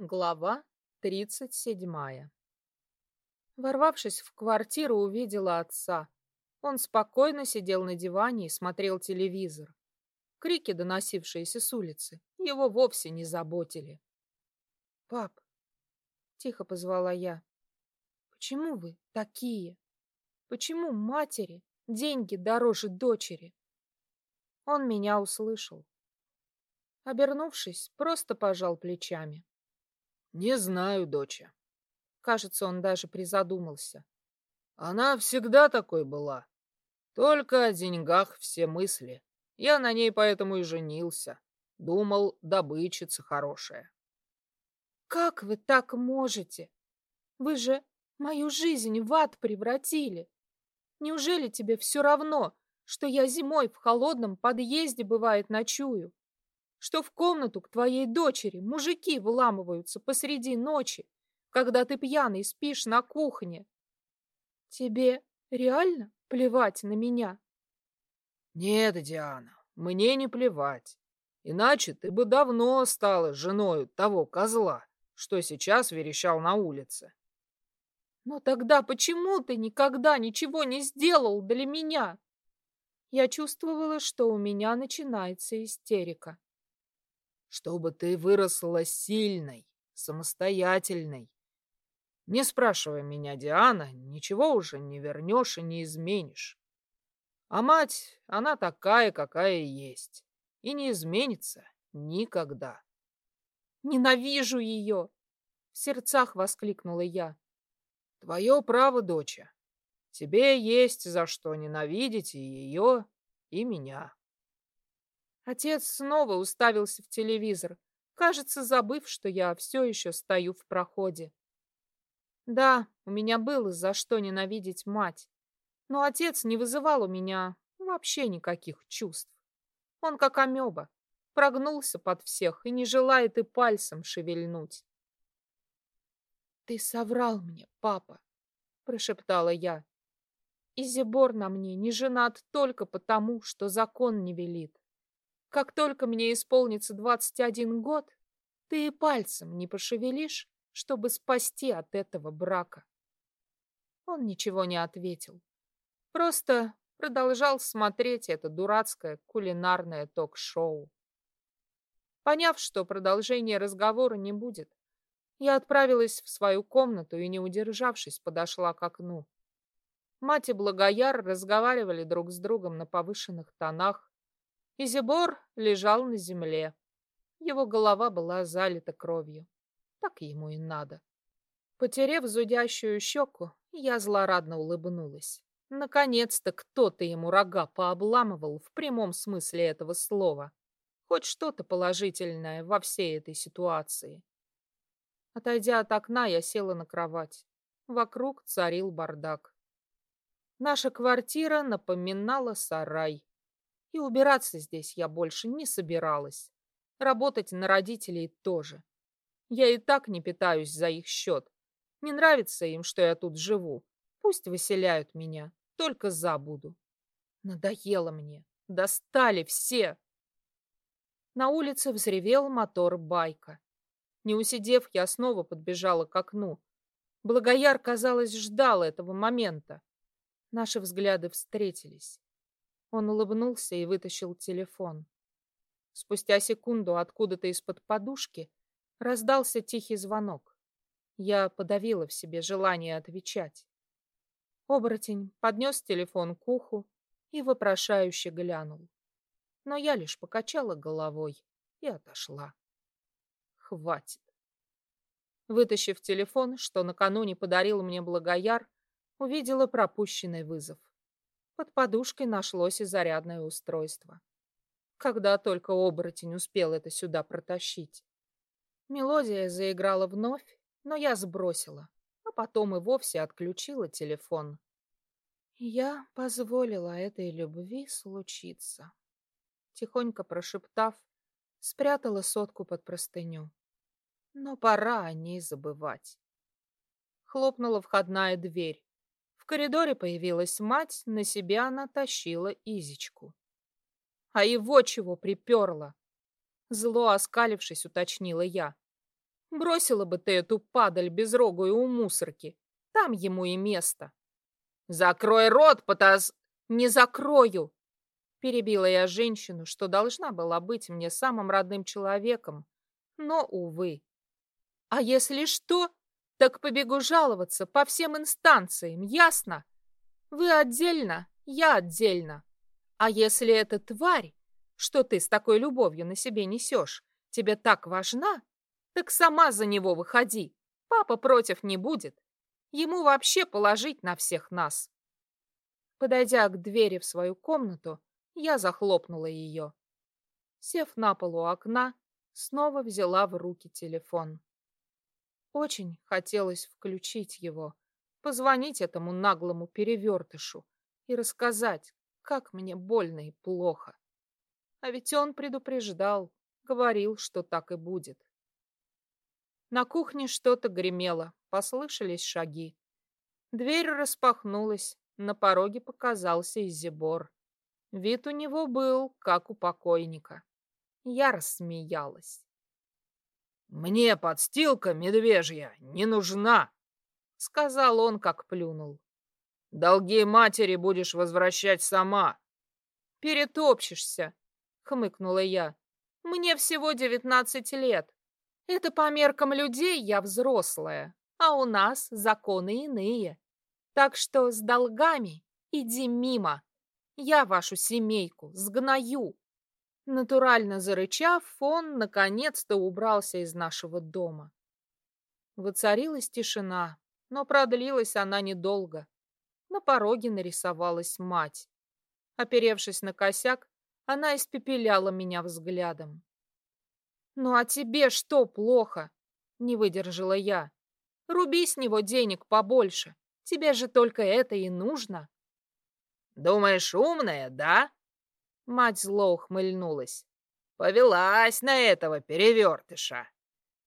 Глава тридцать седьмая Ворвавшись в квартиру, увидела отца. Он спокойно сидел на диване и смотрел телевизор. Крики, доносившиеся с улицы, его вовсе не заботили. «Пап», — тихо позвала я, — «почему вы такие? Почему матери деньги дороже дочери?» Он меня услышал. Обернувшись, просто пожал плечами. Не знаю, доча. Кажется, он даже призадумался. Она всегда такой была. Только о деньгах все мысли. Я на ней поэтому и женился. Думал, добычица хорошая. Как вы так можете? Вы же мою жизнь в ад превратили. Неужели тебе все равно, что я зимой в холодном подъезде бывает ночую? Что в комнату к твоей дочери мужики вламываются посреди ночи, когда ты пьяный спишь на кухне. Тебе реально плевать на меня? Нет, Диана, мне не плевать. Иначе ты бы давно стала женой того козла, что сейчас верещал на улице. Но тогда почему ты никогда ничего не сделал для меня? Я чувствовала, что у меня начинается истерика чтобы ты выросла сильной, самостоятельной. Не спрашивай меня, Диана, ничего уже не вернешь и не изменишь. А мать, она такая, какая есть, и не изменится никогда. «Ненавижу ее!» — в сердцах воскликнула я. «Твое право, доча. Тебе есть за что ненавидеть и ее, и меня». Отец снова уставился в телевизор, кажется, забыв, что я все еще стою в проходе. Да, у меня было за что ненавидеть мать, но отец не вызывал у меня вообще никаких чувств. Он как амеба, прогнулся под всех и не желает и пальцем шевельнуть. «Ты соврал мне, папа», — прошептала я. «Изибор на мне не женат только потому, что закон не велит. Как только мне исполнится двадцать один год, ты и пальцем не пошевелишь, чтобы спасти от этого брака. Он ничего не ответил. Просто продолжал смотреть это дурацкое кулинарное ток-шоу. Поняв, что продолжения разговора не будет, я отправилась в свою комнату и, не удержавшись, подошла к окну. Мать и Благояр разговаривали друг с другом на повышенных тонах, Изибор лежал на земле. Его голова была залита кровью. Так ему и надо. Потерев зудящую щеку, я злорадно улыбнулась. Наконец-то кто-то ему рога пообламывал в прямом смысле этого слова. Хоть что-то положительное во всей этой ситуации. Отойдя от окна, я села на кровать. Вокруг царил бардак. Наша квартира напоминала сарай. И убираться здесь я больше не собиралась. Работать на родителей тоже. Я и так не питаюсь за их счет. Не нравится им, что я тут живу. Пусть выселяют меня, только забуду. Надоело мне. Достали все. На улице взревел мотор байка. Не усидев, я снова подбежала к окну. Благояр, казалось, ждал этого момента. Наши взгляды встретились. Он улыбнулся и вытащил телефон. Спустя секунду откуда-то из-под подушки раздался тихий звонок. Я подавила в себе желание отвечать. Оборотень поднес телефон к уху и вопрошающе глянул. Но я лишь покачала головой и отошла. Хватит. Вытащив телефон, что накануне подарил мне Благояр, увидела пропущенный вызов. Под подушкой нашлось и зарядное устройство. Когда только оборотень успел это сюда протащить. Мелодия заиграла вновь, но я сбросила, а потом и вовсе отключила телефон. Я позволила этой любви случиться. Тихонько прошептав, спрятала сотку под простыню. Но пора о ней забывать. Хлопнула входная дверь коридоре появилась мать, на себя она тащила Изичку. А его чего приперла? Зло оскалившись, уточнила я. Бросила бы ты эту падаль безрогую у мусорки. Там ему и место. Закрой рот, потас... Не закрою. Перебила я женщину, что должна была быть мне самым родным человеком. Но, увы. А если что, так побегу жаловаться по всем инстанциям, ясно? Вы отдельно, я отдельно. А если эта тварь, что ты с такой любовью на себе несешь, тебе так важна, так сама за него выходи. Папа против не будет. Ему вообще положить на всех нас. Подойдя к двери в свою комнату, я захлопнула ее. Сев на полу окна, снова взяла в руки телефон. Очень хотелось включить его, позвонить этому наглому перевертышу и рассказать, как мне больно и плохо. А ведь он предупреждал, говорил, что так и будет. На кухне что-то гремело, послышались шаги. Дверь распахнулась, на пороге показался Изибор. Вид у него был, как у покойника. Я рассмеялась. «Мне подстилка медвежья не нужна», — сказал он, как плюнул. «Долги матери будешь возвращать сама». «Перетопчешься», — хмыкнула я. «Мне всего девятнадцать лет. Это по меркам людей я взрослая, а у нас законы иные. Так что с долгами иди мимо. Я вашу семейку сгною. Натурально зарычав, он наконец-то убрался из нашего дома. Воцарилась тишина, но продлилась она недолго. На пороге нарисовалась мать. Оперевшись на косяк, она испепеляла меня взглядом. «Ну а тебе что плохо?» — не выдержала я. «Руби с него денег побольше. Тебе же только это и нужно». «Думаешь, умная, да?» Мать зло ухмыльнулась. «Повелась на этого перевертыша».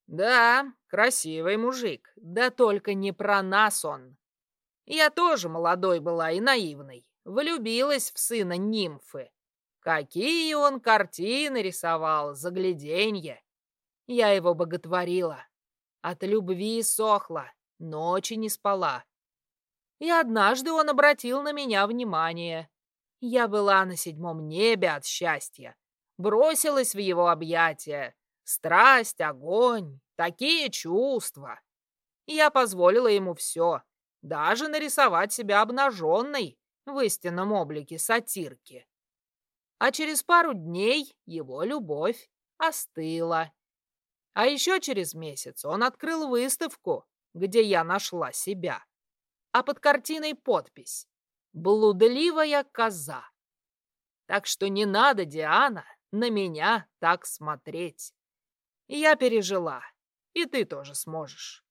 «Да, красивый мужик, да только не про нас он. Я тоже молодой была и наивной, влюбилась в сына нимфы. Какие он картины рисовал, загляденье! Я его боготворила. От любви сохла, ночи не спала. И однажды он обратил на меня внимание. Я была на седьмом небе от счастья. Бросилась в его объятия. Страсть, огонь, такие чувства. Я позволила ему все, даже нарисовать себя обнаженной в истинном облике сатирки а через пару дней его любовь остыла. А еще через месяц он открыл выставку, где я нашла себя. А под картиной подпись «Блудливая коза». Так что не надо, Диана, на меня так смотреть. Я пережила, и ты тоже сможешь.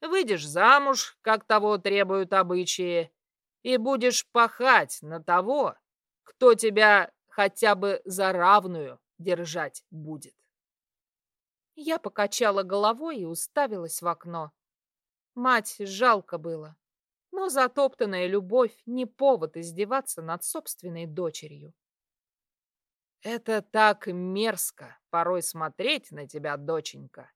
Выйдешь замуж, как того требуют обычаи, и будешь пахать на того, кто тебя хотя бы за равную держать будет. Я покачала головой и уставилась в окно. Мать жалко было, но затоптанная любовь не повод издеваться над собственной дочерью. Это так мерзко порой смотреть на тебя, доченька.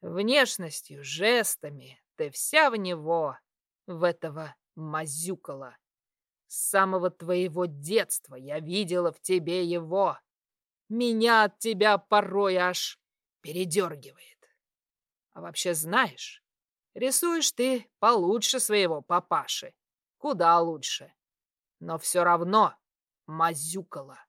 Внешностью, жестами ты вся в него, в этого мазюкала. С самого твоего детства я видела в тебе его. Меня от тебя порой аж передергивает. А вообще знаешь, рисуешь ты получше своего папаши. Куда лучше. Но все равно мазюкала.